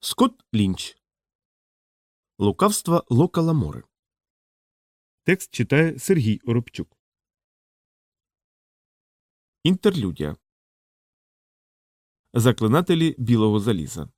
Скотт Лінч. Лукавство Лока Ламори. Текст читає Сергій Оробчук. Інтерлюдія. Заклинателі білого заліза.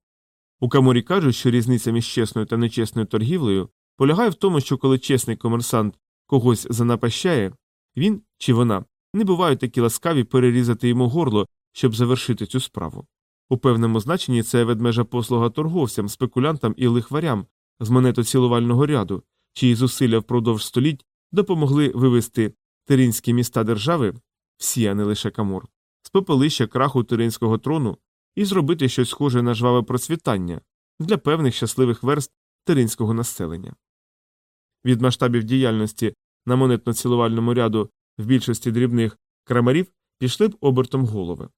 У Каморі кажуть, що різниця між чесною та нечесною торгівлею полягає в тому, що коли чесний комерсант когось занапащає, він чи вона не бувають такі ласкаві перерізати йому горло, щоб завершити цю справу. У певному значенні це ведмежа послуга торговцям, спекулянтам і лихварям з монетоцілувального ряду, чиї зусилля впродовж століть допомогли вивести тиринські міста держави, всі, а не лише Камор, з попелища краху тиринського трону і зробити щось схоже на жваве процвітання для певних щасливих верст тиринського населення. Від масштабів діяльності на монетно-цілувальному ряду в більшості дрібних крамарів пішли б обертом голови.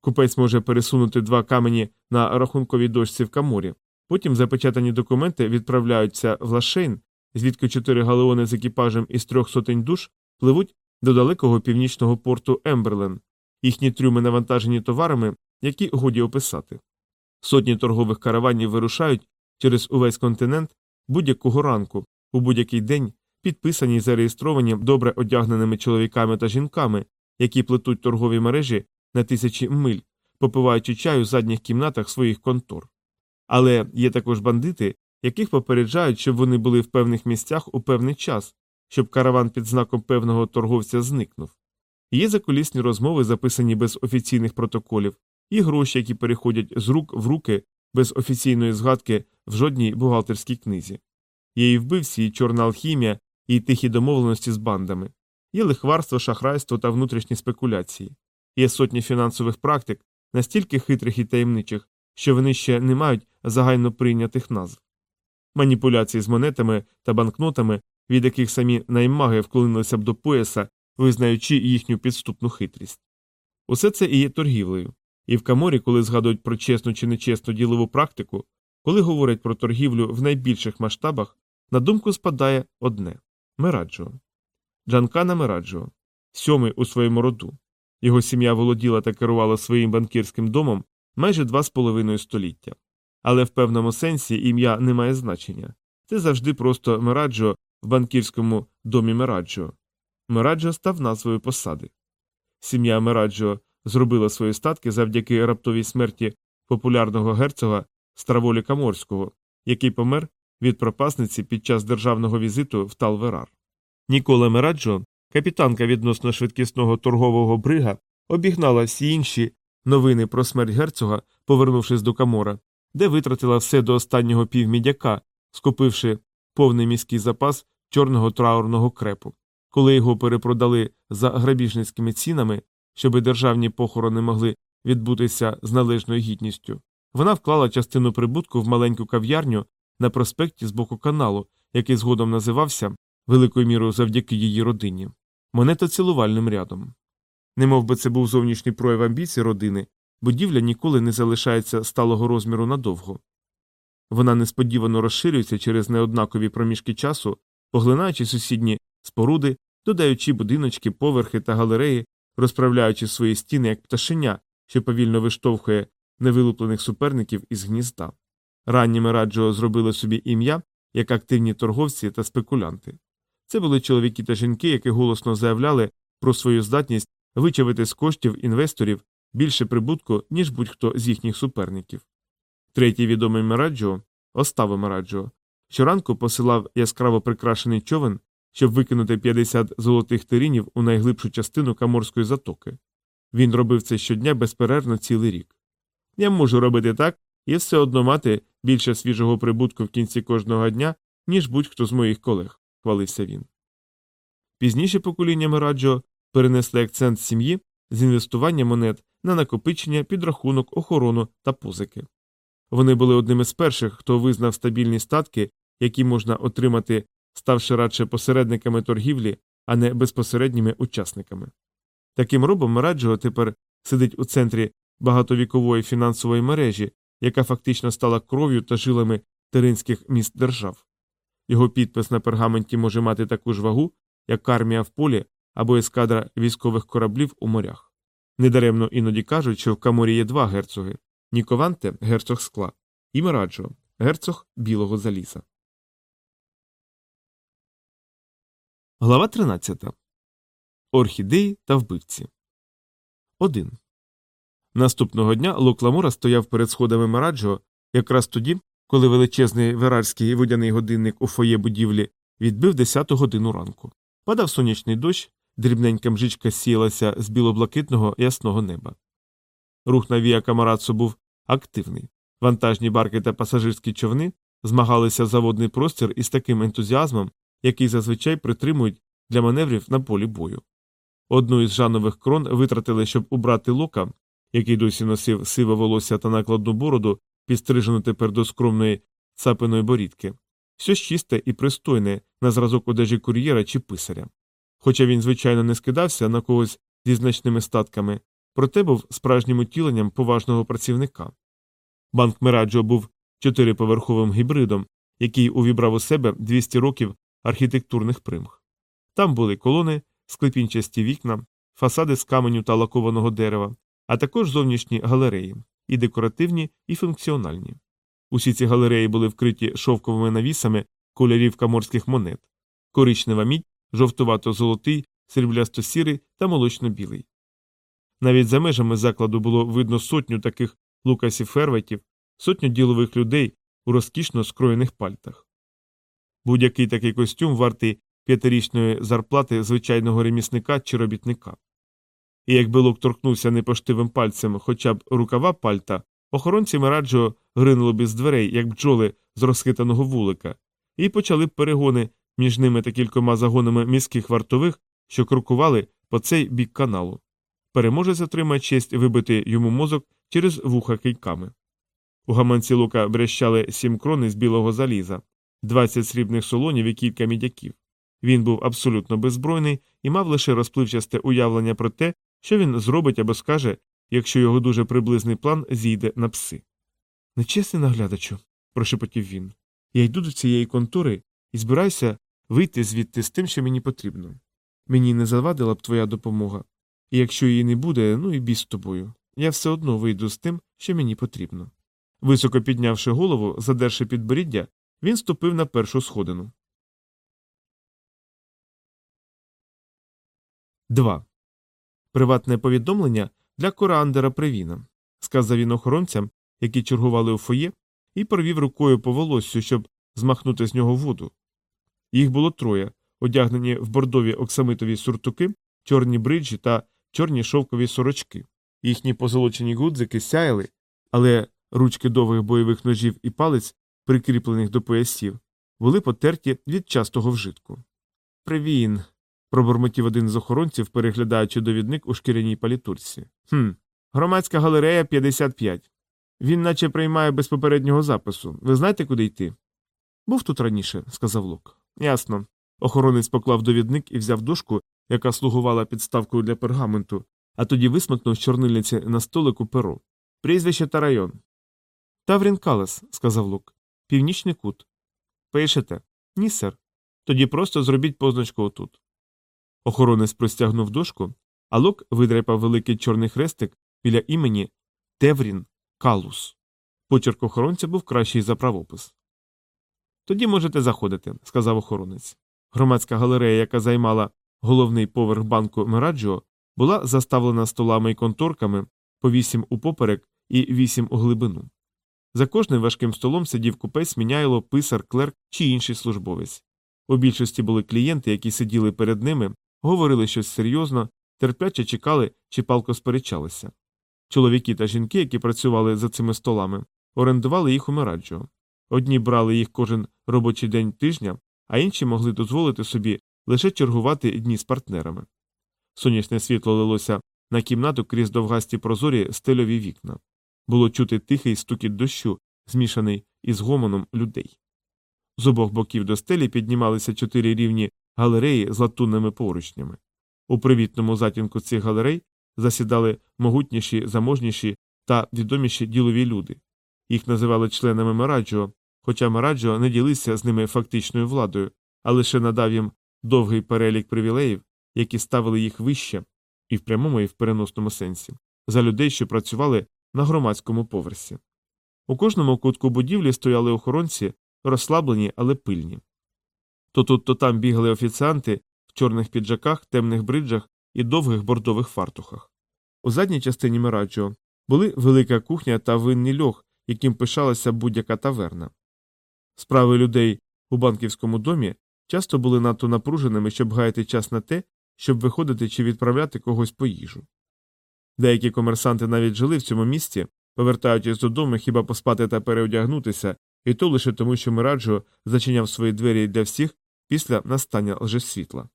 Купець може пересунути два камені на рахунковій дошці в каморі, потім запечатані документи відправляються в Лашейн, звідки чотири галеони з екіпажем із трьох сотень душ пливуть до далекого північного порту Емберлен, їхні трюми навантажені товарами, які годі описати. Сотні торгових караванів вирушають через увесь континент будь-якого ранку, у будь-який день, підписані й зареєстровані добре одягненими чоловіками та жінками, які плетуть торгові мережі на тисячі миль, попиваючи чай у задніх кімнатах своїх контор. Але є також бандити, яких попереджають, щоб вони були в певних місцях у певний час, щоб караван під знаком певного торговця зникнув. Є закулісні розмови, записані без офіційних протоколів, і гроші, які переходять з рук в руки без офіційної згадки в жодній бухгалтерській книзі. Є і вбивці, і чорна алхімія, і тихі домовленості з бандами, є лихварство, шахрайство та внутрішні спекуляції. Є сотні фінансових практик, настільки хитрих і таємничих, що вони ще не мають загально прийнятих назв. Маніпуляції з монетами та банкнотами, від яких самі наймаги вклинилися б до пояса, визнаючи їхню підступну хитрість. Усе це і є торгівлею. І в Каморі, коли згадують про чесну чи нечесну ділову практику, коли говорять про торгівлю в найбільших масштабах, на думку спадає одне Мераджо. Джанкана Мераджо, сьомий у своєму роду. Його сім'я володіла та керувала своїм банкірським домом майже два з половиною століття. Але в певному сенсі ім'я не має значення це завжди просто Мераджо в банкірському домі Мераджо. Мераджо став назвою посади. Сім'я Мераджо зробила свої статки завдяки раптовій смерті популярного герцога Страволі Каморського, який помер від пропасниці під час державного візиту в Талверар. Нікола Мераджо Капітанка відносно швидкісного торгового брига обігнала всі інші новини про смерть герцога, повернувшись до Камора, де витратила все до останнього півмідяка, скупивши повний міський запас чорного траурного крепу. Коли його перепродали за грабіжницькими цінами, щоби державні похорони могли відбутися з належною гідністю, вона вклала частину прибутку в маленьку кав'ярню на проспекті з боку каналу, який згодом називався великою мірою завдяки її родині монетоцілувальним рядом. Немов би це був зовнішній прояв амбіцій родини, будівля ніколи не залишається сталого розміру надовго. Вона несподівано розширюється через неоднакові проміжки часу, поглинаючи сусідні споруди, додаючи будиночки, поверхи та галереї, розправляючи свої стіни як пташеня, що повільно виштовхує невилуплених суперників із гнізда. Ранні Мераджо зробили собі ім'я як активні торговці та спекулянти. Це були чоловіки та жінки, які голосно заявляли про свою здатність вичавити з коштів інвесторів більше прибутку, ніж будь-хто з їхніх суперників. Третій відомий Мераджо, Оставо Мераджо, щоранку посилав яскраво прикрашений човен, щоб викинути 50 золотих тиринів у найглибшу частину Каморської затоки. Він робив це щодня безперервно цілий рік. Я можу робити так і все одно мати більше свіжого прибутку в кінці кожного дня, ніж будь-хто з моїх колег хвалився він. Пізніше покоління Мераджо перенесли акцент сім'ї з інвестування монет на накопичення, підрахунок, охорону та позики. Вони були одними з перших, хто визнав стабільні статки, які можна отримати, ставши радше посередниками торгівлі, а не безпосередніми учасниками. Таким робом Мераджо тепер сидить у центрі багатовікової фінансової мережі, яка фактично стала кров'ю та жилами теринських міст держав. Його підпис на пергаменті може мати таку ж вагу, як армія в полі або ескадра військових кораблів у морях. Недаремно іноді кажуть, що в Каморі є два герцоги Нікованте герцог скла, і Мераджо, герцог білого заліза. Глава 13. Орхідеї та вбивці. 1. Наступного дня Лук Ламура стояв перед сходами Мераджо якраз тоді, коли величезний верарський водяний годинник у фоє будівлі відбив 10 годину ранку. Падав сонячний дощ, дрібненька мжичка сіялася з білоблакитного ясного неба. Рух на Віа Камарацу був активний. Вантажні барки та пасажирські човни змагалися за водний простір із таким ентузіазмом, який зазвичай притримують для маневрів на полі бою. Одну із жанових крон витратили, щоб убрати лока, який досі носив сиве волосся та накладну бороду, підстрижену тепер до скромної цапиної борідки, щось чисте і пристойне на зразок одежі кур'єра чи писаря. Хоча він, звичайно, не скидався на когось зі значними статками, проте був справжнім утіленням поважного працівника. Банк Мераджо був чотириповерховим гібридом, який увібрав у себе 200 років архітектурних примх. Там були колони, склепінчасті вікна, фасади з каменю та лакованого дерева, а також зовнішні галереї, і декоративні, і функціональні. Усі ці галереї були вкриті шовковими навісами кольорів каморських монет, коричнева мідь, жовтувато-золотий, сріблясто-сірий та молочно-білий. Навіть за межами закладу було видно сотню таких лукасів ферветів, сотню ділових людей у розкішно скроєних пальтах. Будь-який такий костюм вартий п'ятирічної зарплати звичайного ремісника чи робітника. І якби лук торкнувся непоштивим пальцем хоча б рукава пальта, охоронці Мераджо гринули б із дверей, як бджоли з розхитаного вулика, і почали б перегони між ними та кількома загонами міських вартових, що крокували по цей бік каналу. Переможець отримає честь вибити йому мозок через вуха кийками. У гаманці лука брещали сім крони з білого заліза, 20 срібних солонів і кілька мідяків. Він був абсолютно беззбройний і мав лише розпливчасте уявлення про те, що він зробить або скаже, якщо його дуже приблизний план зійде на пси. Нечесний наглядачу, прошепотів він. Я йду до цієї контори і збираюся вийти звідти з тим, що мені потрібно. Мені не завадила б твоя допомога, і якщо її не буде, ну і біс з тобою. Я все одно вийду з тим, що мені потрібно. Високо піднявши голову, задерши підборіддя, він ступив на першу сходину. 2. Приватне повідомлення для Корандера Привіна, сказав він охоронцям, які чергували у фоє, і провів рукою по волоссю, щоб змахнути з нього воду. Їх було троє, одягнені в бордові оксамитові суртуки, чорні бриджі та чорні шовкові сорочки. Їхні позолочені гудзики сяяли, але ручки довгих бойових ножів і палець, прикріплених до поясів, були потерті від частого вжитку. Привін. Пробурмотів один з охоронців, переглядаючи довідник у шкіряній палітурці. «Хм, Громадська галерея 55. Він наче приймає без попереднього запису. Ви знаєте, куди йти? Був тут раніше, сказав Лук. Ясно. Охоронець поклав довідник і взяв дошку, яка слугувала підставкою для пергаменту, а тоді висмикнув з чорнильниці на столику перо. Прізвище та район. Таврін Калес, сказав Лук. Північний кут. Пишете? Ні, сер. Тоді просто зробіть позначку отут. Охоронець простягнув дошку, а Лук видряпав великий чорний хрестик біля імені Теврін Калус. Почерк охоронця був кращий за правопис. Тоді можете заходити, сказав охоронець. Громадська галерея, яка займала головний поверх банку Мераджо, була заставлена столами і конторками по вісім упоперек і вісім у глибину. За кожним важким столом сидів купець, міняйло, писар, клерк чи інший службовець. У більшості були клієнти, які сиділи перед ними, говорили щось серйозно, терпляче чекали чи палко сперечалися. Чоловіки та жінки, які працювали за цими столами, орендували їх у Мераджо. Одні брали їх кожен робочий день тижня, а інші могли дозволити собі лише чергувати дні з партнерами. Сонячне світло лилося на кімнату крізь довгасті прозорі стильові вікна. Було чути тихий стукіт дощу, змішаний із гомоном людей. З обох боків до стелі піднімалися чотири рівні галереї з латунними поручнями. У привітному затінку цих галерей засідали могутніші, заможніші та відоміші ділові люди. Їх називали членами Мераджо, хоча Мераджо не ділився з ними фактичною владою, а лише надав їм довгий перелік привілеїв, які ставили їх вище, і в прямому, і в переносному сенсі, за людей, що працювали на громадському поверсі. У кожному кутку будівлі стояли охоронці, розслаблені, але пильні. То тут, то там бігали офіціанти в чорних піджаках, темних бриджах і довгих бордових фартухах. У задній частині Мираджо були велика кухня та винний льох, яким пишалася будь-яка таверна. Справи людей у банківському домі часто були надто напруженими, щоб гаяти час на те, щоб виходити чи відправляти когось по їжу. Деякі комерсанти навіть жили в цьому місті, повертаючись додому хіба поспати та переодягнутися, і то лише тому, що Мираджо зачиняв свої двері для всіх після настання лжесвітла.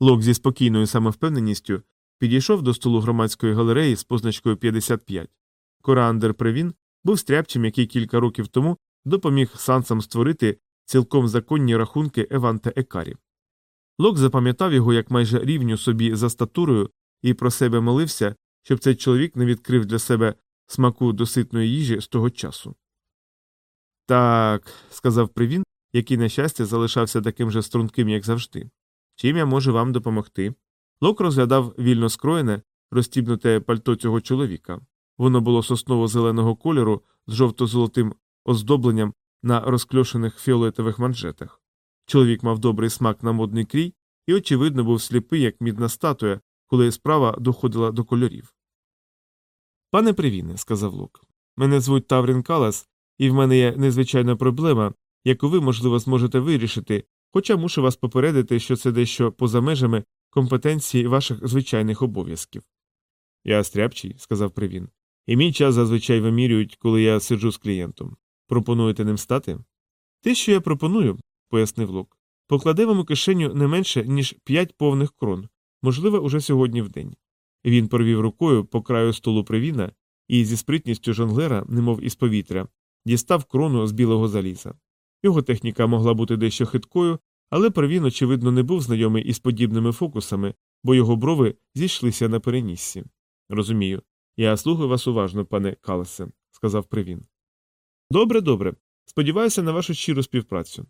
Лок зі спокійною самовпевненістю підійшов до столу громадської галереї з позначкою 55. Кораандер Превін був стряпчим, який кілька років тому допоміг сансам створити цілком законні рахунки Еванта Екарі. Лок запам'ятав його як майже рівню собі за статурою і про себе молився, щоб цей чоловік не відкрив для себе смаку доситної їжі з того часу. Так, сказав Привін, який, на щастя, залишався таким же струнким, як завжди. Чим я можу вам допомогти? Лок розглядав вільно скроєне, розтібнуте пальто цього чоловіка. Воно було сосново зеленого кольору з жовто-золотим оздобленням на розкльошених фіолетових манжетах. Чоловік мав добрий смак на модний крій і, очевидно, був сліпий, як мідна статуя, коли справа доходила до кольорів. Пане Привіне, сказав Лук, мене звуть Таврін Калас, і в мене є незвичайна проблема, яку ви, можливо, зможете вирішити, хоча мушу вас попередити, що це дещо поза межами компетенції ваших звичайних обов'язків. Я стряпчий, сказав Привін, і мій час зазвичай вимірюють, коли я сиджу з клієнтом. Пропонуєте ним стати? Те, що я пропоную, пояснив Лук, покладе вам у кишеню не менше, ніж п'ять повних крон, можливо, уже сьогодні в день. Він провів рукою по краю столу привіна і зі спритністю жонглера, немов із повітря, дістав крону з білого заліза. Його техніка могла бути дещо хиткою, але Привін, очевидно, не був знайомий із подібними фокусами, бо його брови зійшлися на переніссі. Розумію. Я слухаю вас уважно, пане Калесе, сказав Привін. Добре, добре. Сподіваюся на вашу щиру співпрацю.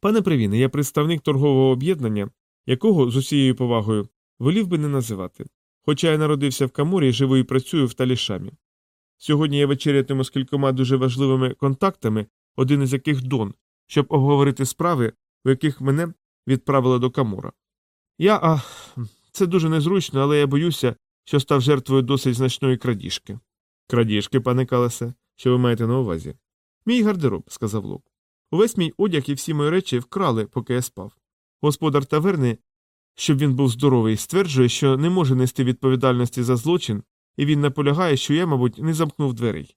Пане Привіне, я представник торгового об'єднання, якого з усією повагою волів би не називати. Хоча я народився в Камурі живу і працюю в талішамі. Сьогодні я вечерятиму з кількома дуже важливими контактами, один із яких Дон, щоб обговорити справи, у яких мене відправили до Камура. Я а, це дуже незручно, але я боюся, що став жертвою досить значної крадіжки. Крадіжки, пане Калесе, що ви маєте на увазі? Мій гардероб, сказав Лук. Увесь мій одяг і всі мої речі вкрали, поки я спав. Господар таверни, щоб він був здоровий, стверджує, що не може нести відповідальності за злочин, і він наполягає, що я, мабуть, не замкнув дверей.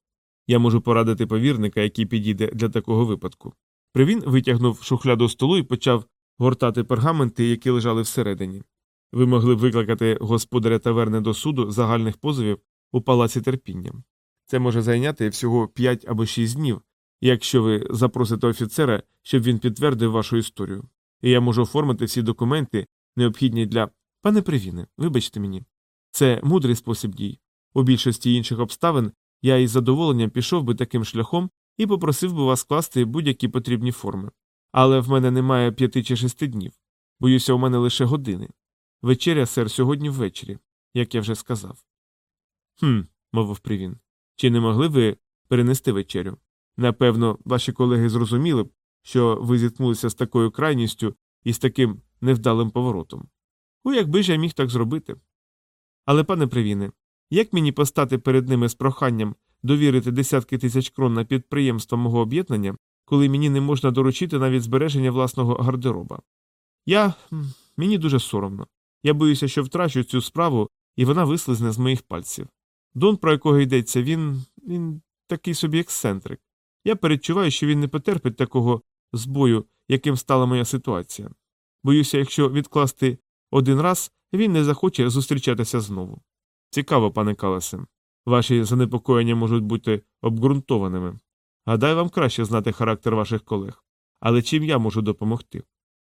Я можу порадити повірника, який підійде для такого випадку. Привін витягнув шухляду столу і почав гортати пергаменти, які лежали всередині. Ви могли б викликати господаря таверни до суду загальних позовів у палаці терпінням. Це може зайняти всього 5 або 6 днів, якщо ви запросите офіцера, щоб він підтвердив вашу історію. І я можу оформити всі документи, необхідні для. Пане Привіне, вибачте мені. Це мудрий спосіб дій. У більшості інших обставин я із задоволенням пішов би таким шляхом і попросив би вас скласти будь-які потрібні форми. Але в мене немає п'яти чи шести днів. Боюся, у мене лише години. Вечеря, сер, сьогодні ввечері, як я вже сказав. Хм, мовив Привін. Чи не могли ви перенести вечерю? Напевно, ваші колеги зрозуміли б, що ви зіткнулися з такою крайністю і з таким невдалим поворотом. У якби ж я міг так зробити. Але, пане Привіне, як мені постати перед ними з проханням довірити десятки тисяч крон на підприємство мого об'єднання, коли мені не можна доручити навіть збереження власного гардероба? Я мені дуже соромно. Я боюся, що втрачу цю справу, і вона вислизне з моїх пальців. Дон, про якого йдеться, він він такий собі ексцентрик. Я передчуваю, що він не потерпить такого збою, яким стала моя ситуація. Боюся, якщо відкласти один раз, він не захоче зустрічатися знову. Цікаво, пане Калесе. Ваші занепокоєння можуть бути обґрунтованими. Гадаю, вам краще знати характер ваших колег. Але чим я можу допомогти?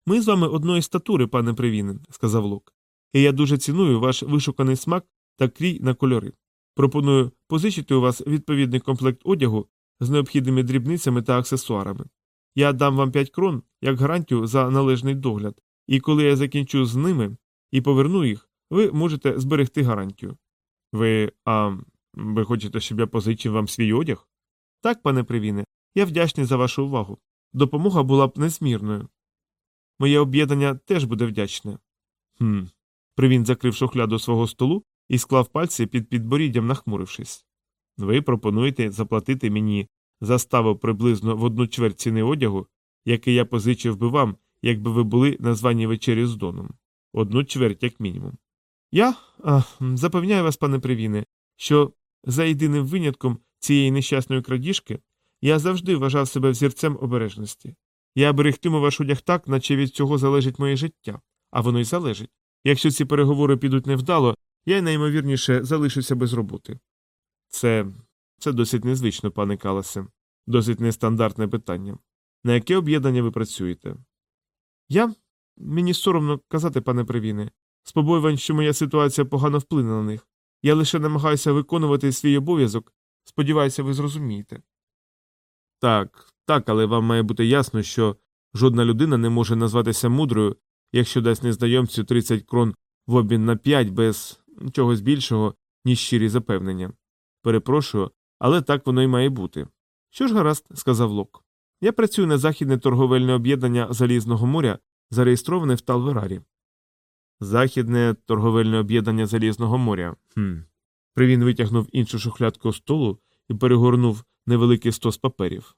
Ми з вами одної статури, пане Привінен, сказав Лук. І я дуже ціную ваш вишуканий смак та крій на кольори. Пропоную позичити у вас відповідний комплект одягу з необхідними дрібницями та аксесуарами. Я дам вам 5 крон як гарантію за належний догляд, і коли я закінчу з ними і поверну їх, ви можете зберегти гарантію. Ви а ви хочете, щоб я позичив вам свій одяг? Так, пане Привіне, я вдячний за вашу увагу. Допомога була б незмірною. Моє об'єднання теж буде вдячне. Хм. Привін закрив шухляду свого столу і склав пальці під підборіддям, нахмурившись. Ви пропонуєте заплатити мені заставу приблизно в одну чверть ціни одягу, який я позичив би вам, якби ви були на званій вечері з Доном. Одну чверть, як мінімум. Я а, запевняю вас, пане Привіне, що за єдиним винятком цієї нещасної крадіжки я завжди вважав себе взірцем обережності. Я берегтиму ваш одяг так, наче від цього залежить моє життя, а воно й залежить. Якщо ці переговори підуть невдало, я наймовірніше залишуся без роботи. Це це досить незвично, пане Каласе, досить нестандартне питання. На яке об'єднання ви працюєте? Я мені соромно казати, пане Привіне, з побоювань, що моя ситуація погано вплине на них. Я лише намагаюся виконувати свій обов'язок. Сподіваюся, ви зрозумієте. Так, так, але вам має бути ясно, що жодна людина не може назватися мудрою, якщо дасть незнайомцю 30 крон в обмін на 5 без чогось більшого, ніж щирі запевнення. Перепрошую, але так воно й має бути. Що ж гаразд, сказав Лок. Я працюю на західне торговельне об'єднання Залізного моря, зареєстроване в Талверарі. Західне торговельне об'єднання Залізного моря. Хм. Привін витягнув іншу шухлядку столу і перегорнув невеликий стос паперів.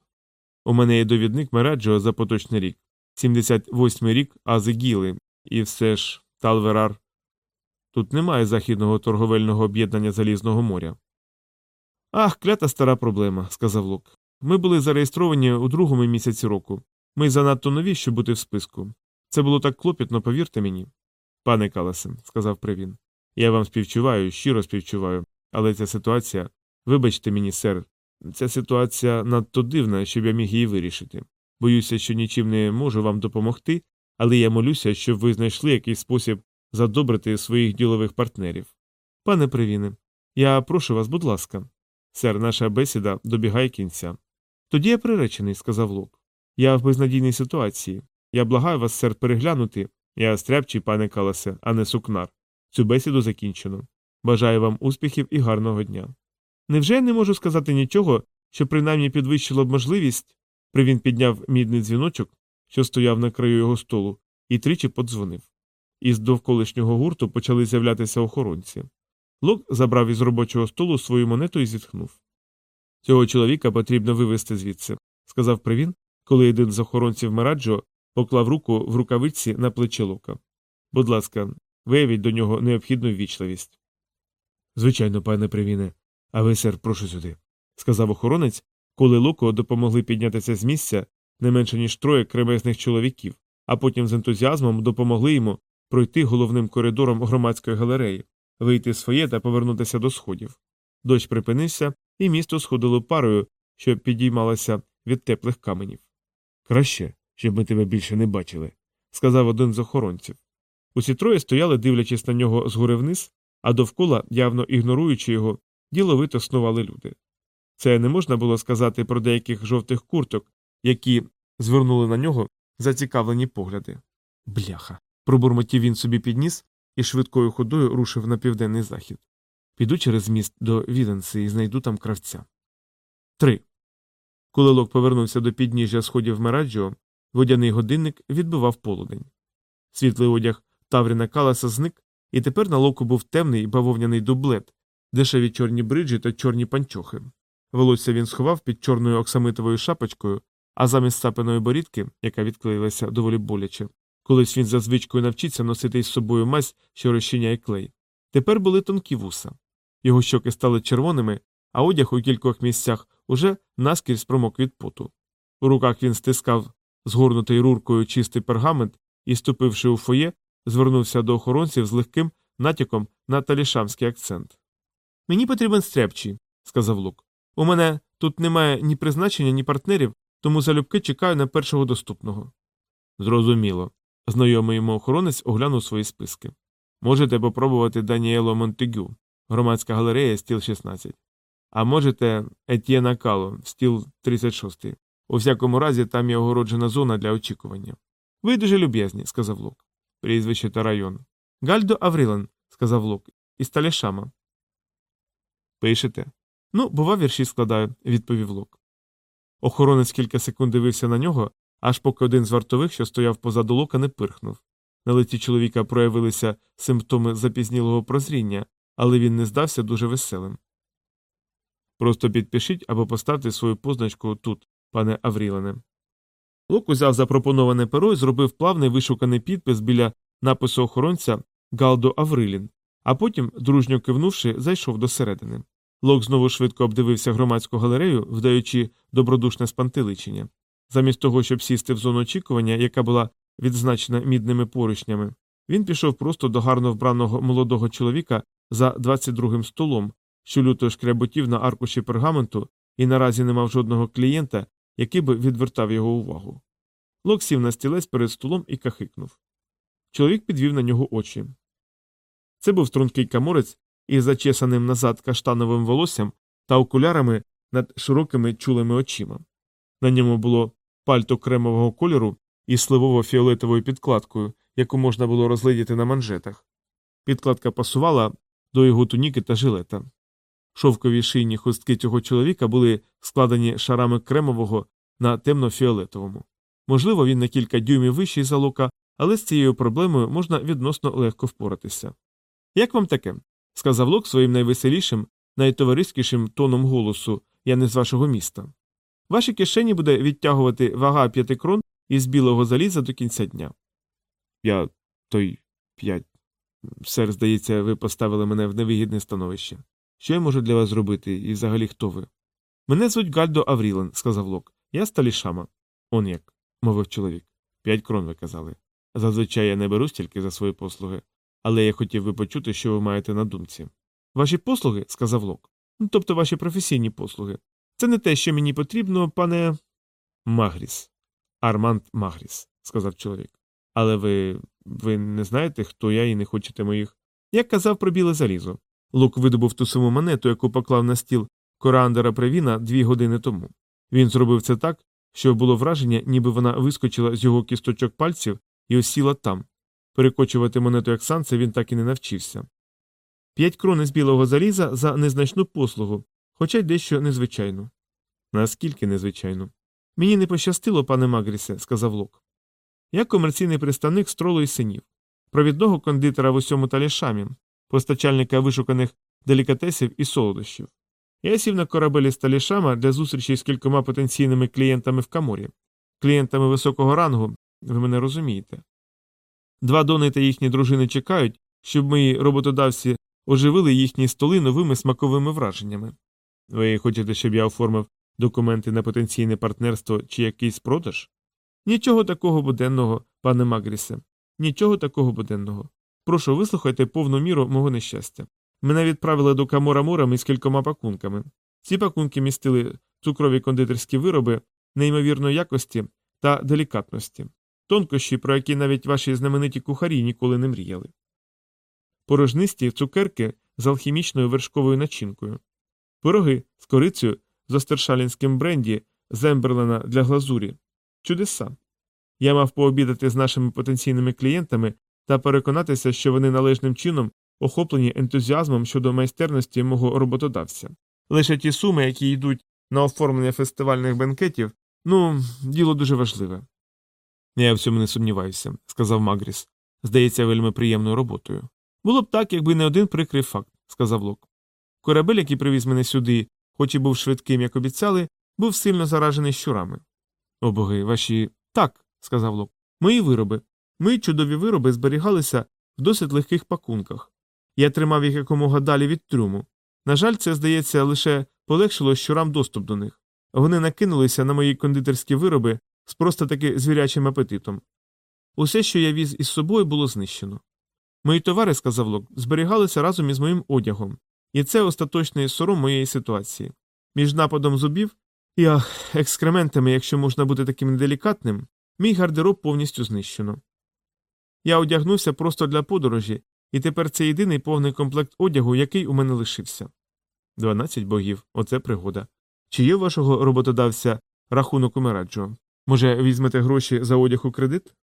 У мене є довідник Мераджо за поточний рік, 78-й рік Азигіли, і все ж Талверар. Тут немає західного торговельного об'єднання Залізного моря. Ах, клята стара проблема, сказав Лук. Ми були зареєстровані у другому місяці року. Ми занадто нові, щоб бути в списку. Це було так клопітно, повірте мені. Пане Каласен, сказав Привін. Я вам співчуваю, щиро співчуваю, але ця ситуація. Вибачте мені, сер, ця ситуація надто дивна, щоб я міг її вирішити. Боюся, що нічим не можу вам допомогти, але я молюся, щоб ви знайшли якийсь спосіб задобрити своїх ділових партнерів. Пане Привіне, я прошу вас, будь ласка. Сер, наша бесіда добігає кінця. Тоді я приречений, сказав Лок. Я в безнадійній ситуації. Я благаю вас, сер, переглянути. Я стряпчий, пане Каласе, а не сукнар. Цю бесіду закінчено. Бажаю вам успіхів і гарного дня. Невже я не можу сказати нічого, що принаймні підвищило б можливість? Привін підняв мідний дзвіночок, що стояв на краю його столу, і тричі подзвонив. Із довколишнього гурту почали з'являтися охоронці. Лок забрав із робочого столу свою монету і зітхнув. Цього чоловіка потрібно вивезти звідси, сказав Привін, коли один з охоронців Мераджо поклав руку в рукавиці на плече Лока. Будь ласка, виявіть до нього необхідну ввічливість. Звичайно, пане Привіне, а ви, сер, прошу сюди, сказав охоронець, коли Локо допомогли піднятися з місця не менше ніж троє кремезних чоловіків, а потім з ентузіазмом допомогли йому пройти головним коридором громадської галереї, вийти з фоє та повернутися до сходів. Дощ припинився, і місто сходило парою, що підіймалося від теплих каменів. Краще, щоб ми тебе більше не бачили, сказав один з охоронців. Усі троє стояли, дивлячись на нього згори вниз, а довкола, явно ігноруючи його, діловито снували люди. Це не можна було сказати про деяких жовтих курток, які звернули на нього зацікавлені погляди. Бляха. пробурмотів він собі підніс і швидкою ходою рушив на південний захід. Піду через міст до Віденси і знайду там кравця. 3. Коли Лок повернувся до підніжжя сходів Мераджіо, водяний годинник відбивав полудень. Світлий одяг Тавріна Каласа зник, і тепер на локу був темний бавовняний дублет, дешеві чорні бриджі та чорні панчохи. Волосся він сховав під чорною оксамитовою шапочкою, а замість сапеної борідки, яка відклеїлася доволі боляче, колись він за звичкою навчиться носити із собою мазь, що розчиняє клей. Тепер були тонкі вуса. Його щоки стали червоними, а одяг у кількох місцях уже наскрізь промок від поту. У руках він стискав згорнутий руркою чистий пергамент і, ступивши у фоє, звернувся до охоронців з легким натяком на талішамський акцент. Мені потрібен стряпчий, сказав Лук. У мене тут немає ні призначення, ні партнерів, тому залюбки чекаю на першого доступного. Зрозуміло. Знайомий йому охоронець оглянув свої списки. Можете попробувати Даніело Монтегю, громадська галерея, стіл 16. А можете Етьєна Кало, стіл 36. У всякому разі, там є огороджена зона для очікування. Ви дуже люб'язні, сказав Лук. Прізвище та район. Гальдо Аврилан, сказав Лук, із Талішама. Пишете? Ну, бува, вірші складаю, відповів Лук. Охоронець кілька секунд дивився на нього, аж поки один з вартових, що стояв позаду лока, не пирхнув. На лиці чоловіка проявилися симптоми запізнілого прозріння, але він не здався дуже веселим. Просто підпишіть або поставте свою позначку тут, пане Аврілене. Лок узяв запропоноване перо і зробив плавний вишуканий підпис біля напису охоронця Галдо Аврилін, а потім, дружньо кивнувши, зайшов до середини. Лок знову швидко обдивився громадську галерею, вдаючи добродушне спантеличення. Замість того, щоб сісти в зону очікування, яка була відзначена мідними поручнями, він пішов просто до гарно вбраного молодого чоловіка за 22-м столом, що люто шкряботів на аркуші пергаменту і наразі не мав жодного клієнта, який би відвертав його увагу. Лок сів на стілець перед столом і кахикнув. Чоловік підвів на нього очі. Це був стрункий каморець із зачесаним назад каштановим волоссям та окулярами над широкими чулими очима. На ньому було пальто кремового кольору із сливово-фіолетовою підкладкою, яку можна було розглядіти на манжетах. Підкладка пасувала до його туніки та жилета. Шовкові шийні хустки цього чоловіка були складені шарами кремового на темно-фіолетовому. Можливо, він на кілька дюймів вищий за лока, але з цією проблемою можна відносно легко впоратися. Як вам таке? сказав Лок своїм найвеселішим, найтовариськішим тоном голосу я не з вашого міста. Ваші кишені буде відтягувати вага п'яти крон із білого заліза до кінця дня. Я той п'ять. Сер, здається, ви поставили мене в невигідне становище. Що я можу для вас зробити, і взагалі хто ви? Мене звуть Гальдо Аврілен, сказав Лок. Я сталішама. Он як, мовив чоловік. П'ять крон ви казали. Зазвичай я не беру стільки за свої послуги, але я хотів би почути, що ви маєте на думці. Ваші послуги, сказав Лок. Ну, тобто ваші професійні послуги. Це не те, що мені потрібно, пане. Магріс. Арманд Магріс, сказав чоловік. Але ви. ви не знаєте, хто я і не хочете моїх. Як казав про біле залізо. Лук видобув ту саму монету, яку поклав на стіл Кораандера Превіна дві години тому. Він зробив це так, що було враження, ніби вона вискочила з його кісточок пальців і осіла там. Перекочувати монету як санце він так і не навчився. П'ять крон з білого заліза за незначну послугу, хоча й дещо незвичайну. Наскільки незвичайну? Мені не пощастило, пане Магрісе, сказав Лок. Я комерційний представник стролу і синів, провідного кондитера в усьому талішамі, постачальника вишуканих делікатесів і солодощів. Я сів на корабелі з талішама для зустрічі з кількома потенційними клієнтами в каморі, клієнтами високого рангу, ви мене розумієте. Два дони та їхні дружини чекають, щоб мої роботодавці оживили їхні столи новими смаковими враженнями. Ви хочете, щоб я оформив документи на потенційне партнерство чи якийсь продаж? Нічого такого буденного, пане Магрісе, нічого такого буденного. Прошу вислухайте повну міру мого нещастя. Мене відправили до Камора Морами з кількома пакунками. Ці пакунки містили цукрові кондитерські вироби неймовірної якості та делікатності, тонкощі, про які навіть ваші знамениті кухарі ніколи не мріяли. Порожнисті цукерки з алхімічною вершковою начинкою, пироги з корицею з остершалінським бренді Земберлена для глазурі. Чудеса. Я мав пообідати з нашими потенційними клієнтами та переконатися, що вони належним чином охоплені ентузіазмом щодо майстерності мого роботодавця. Лише ті суми, які йдуть на оформлення фестивальних бенкетів, ну, діло дуже важливе. Я в цьому не сумніваюся, сказав Магріс. Здається, вельми приємною роботою. Було б так, якби не один прикрий факт, сказав Лок. Корабель, який привіз мене сюди, хоч і був швидким, як обіцяли, був сильно заражений щурами. О боги, ваші. Так, сказав Лок. Мої вироби. Мої чудові вироби зберігалися в досить легких пакунках. Я тримав їх якомога далі від трюму. На жаль, це, здається, лише полегшило щурам доступ до них. Вони накинулися на мої кондитерські вироби з просто таки звірячим апетитом. Усе, що я віз із собою, було знищено. Мої товари, сказав Лок, зберігалися разом із моїм одягом, і це остаточний сором моєї ситуації. Між нападом зубів і ах, екскрементами, якщо можна бути таким делікатним, мій гардероб повністю знищено. Я одягнувся просто для подорожі, і тепер це єдиний повний комплект одягу, який у мене лишився. Дванадцять богів, оце пригода. Чи є вашого роботодавця рахунок у? Може, візьмете гроші за одяг у кредит?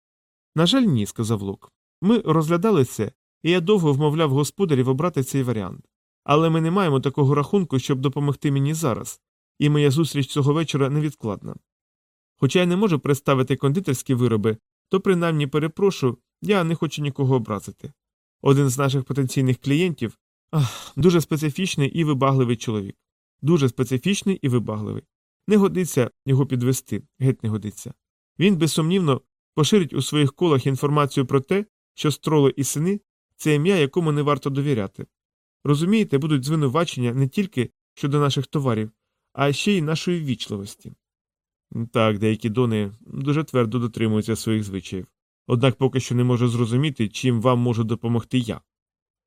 На жаль, ні, сказав Лук. Ми розглядали це, і я довго вмовляв господарів обрати цей варіант. Але ми не маємо такого рахунку, щоб допомогти мені зараз. і моя зустріч цього вечора невідкладна. Хоча я не можу представити кондитерські вироби, то принаймні перепрошу, я не хочу нікого образити. Один з наших потенційних клієнтів ах, дуже специфічний і вибагливий чоловік. Дуже специфічний і вибагливий. Не годиться його підвести, геть не годиться. Він безсумнівно поширить у своїх колах інформацію про те, що строли і сини це ім'я, якому не варто довіряти. Розумієте, будуть звинувачення не тільки щодо наших товарів, а ще й нашої ввічливості. Так, деякі дони дуже твердо дотримуються своїх звичаїв. Однак поки що не можу зрозуміти, чим вам можу допомогти я.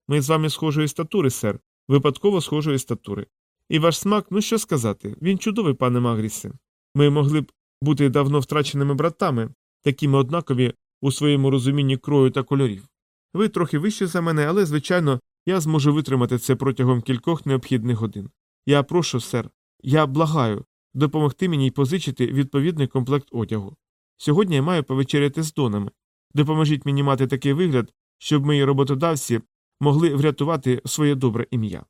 Ми з вами схожої статури, сер, випадково схожої статури. І ваш смак, ну що сказати, він чудовий, пане Магрісе. Ми могли б бути давно втраченими братами, такими однакові у своєму розумінні крою та кольорів. Ви трохи вище за мене, але, звичайно, я зможу витримати це протягом кількох необхідних годин. Я прошу, сер, я благаю, допомогти мені й позичити відповідний комплект одягу. Сьогодні я маю повечеряти з донами. Допоможіть мені мати такий вигляд, щоб мої роботодавці могли врятувати своє добре ім'я.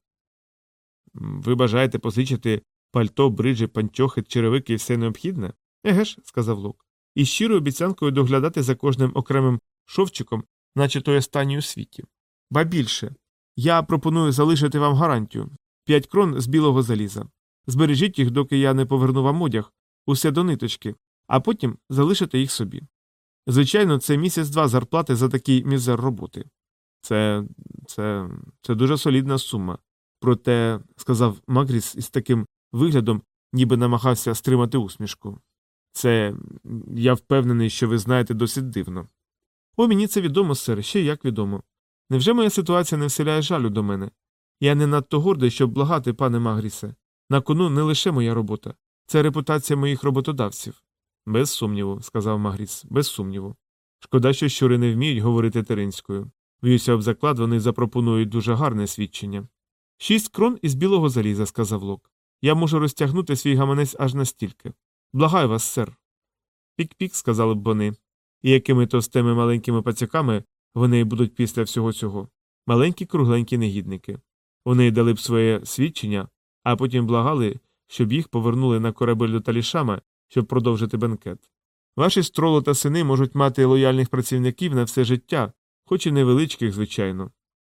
Ви бажаєте позичити пальто, бриджі, панчохи, черевики і все необхідне? Еге ж, сказав Лук. І щирою обіцянкою доглядати за кожним окремим шовчиком, наче той останній у світі. Ба більше, я пропоную залишити вам гарантію п'ять крон з білого заліза. Збережіть їх, доки я не поверну вам одяг, усе до ниточки, а потім залишите їх собі. Звичайно, це місяць-два зарплати за такий мізер роботи. Це це, це дуже солідна сума. Проте, сказав Магріс із таким виглядом, ніби намагався стримати усмішку. Це я впевнений, що ви знаєте досить дивно. О, мені це відомо, сер, ще як відомо. Невже моя ситуація не вселяє жалю до мене? Я не надто гордий, щоб благати, пане Магрісе. На кону не лише моя робота, це репутація моїх роботодавців. Без сумніву, сказав Магріс, без сумніву. Шкода, що щури не вміють говорити теринською. В'юся об заклад, вони запропонують дуже гарне свідчення. Шість крон із білого заліза, сказав Лок. Я можу розтягнути свій гаманець аж настільки. Благаю вас, сер. Пік-пік, сказали б вони, і якими то з тими маленькими пацюками вони будуть після всього цього. Маленькі кругленькі негідники. Вони дали б своє свідчення, а потім благали, щоб їх повернули на корабель до талішама, щоб продовжити бенкет. Ваші строло та сини можуть мати лояльних працівників на все життя, хоч і невеличких, звичайно.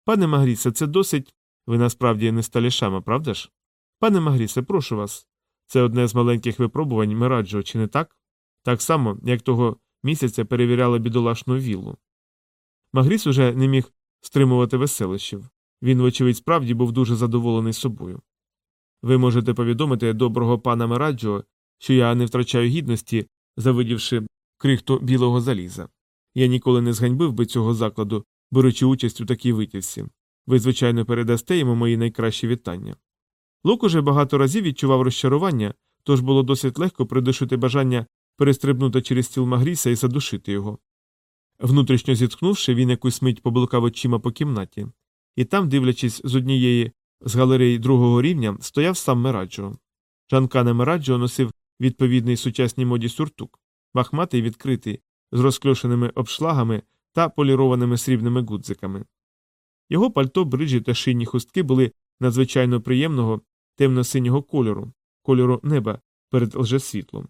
Пане Магрісе, це досить. Ви насправді не з талішама, правда ж? Пане Магрісе, прошу вас. Це одне з маленьких випробувань Мераджо, чи не так? Так само, як того місяця перевіряли бідолашну віллу. Магріс уже не міг стримувати веселищів. Він, вочевидь, справді був дуже задоволений собою. Ви можете повідомити доброго пана Мераджо, що я не втрачаю гідності, завидівши крихту білого заліза. Я ніколи не зганьбив би цього закладу, беручи участь у такій витівці. Ви, звичайно, передасте йому мої найкращі вітання. Лук уже багато разів відчував розчарування, тож було досить легко придушити бажання перестрибнути через стіл Магріса і задушити його. Внутрішньо зітхнувши, він якусь мить поблукав очима по кімнаті, і там, дивлячись з однієї з галерей другого рівня, стояв сам Мераджо. Жанкане Мераджо носив відповідний сучасній моді сюртук, вахматий відкритий, з розкльошеними обшлагами та полірованими срібними гудзиками. Його пальто, бриджі та шинні хустки були надзвичайно приємного темно-синього кольору, кольору неба перед лжесвітлом.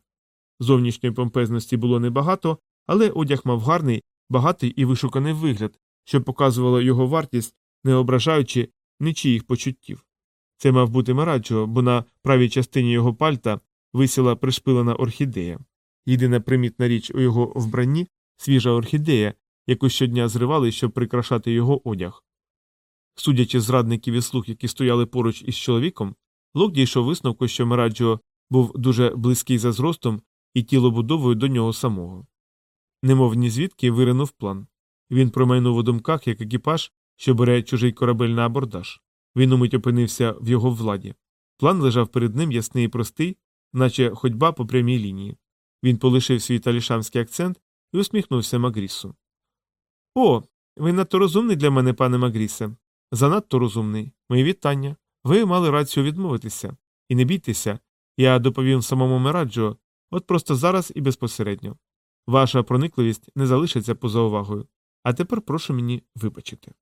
Зовнішньої помпезності було небагато, але одяг мав гарний, багатий і вишуканий вигляд, що показувало його вартість, не ображаючи нічиїх почуттів. Це мав бути Мараджо, бо на правій частині його пальта висіла пришпилена орхідея. Єдина примітна річ у його вбранні свіжа орхідея, яку щодня зривали, щоб прикрашати його одяг. Судячи з радників і слуг, які стояли поруч із чоловіком, Лок дійшов висновку, що Мераджо був дуже близький за зростом і тілобудовою до нього самого. Немов ні звідки виринув план. Він промайнув у думках як екіпаж, що бере чужий корабель на абордаж. Він умить опинився в його владі. План лежав перед ним ясний і простий, наче ходьба по прямій лінії. Він полишив свій талішамський акцент і усміхнувся Магрісу. О, ви надто розумний для мене, пане Магрісе. Занадто розумний. Мої вітання. Ви мали рацію відмовитися. І не бійтеся, я доповім самому Мераджо, от просто зараз і безпосередньо. Ваша проникливість не залишиться поза увагою. А тепер прошу мені вибачити.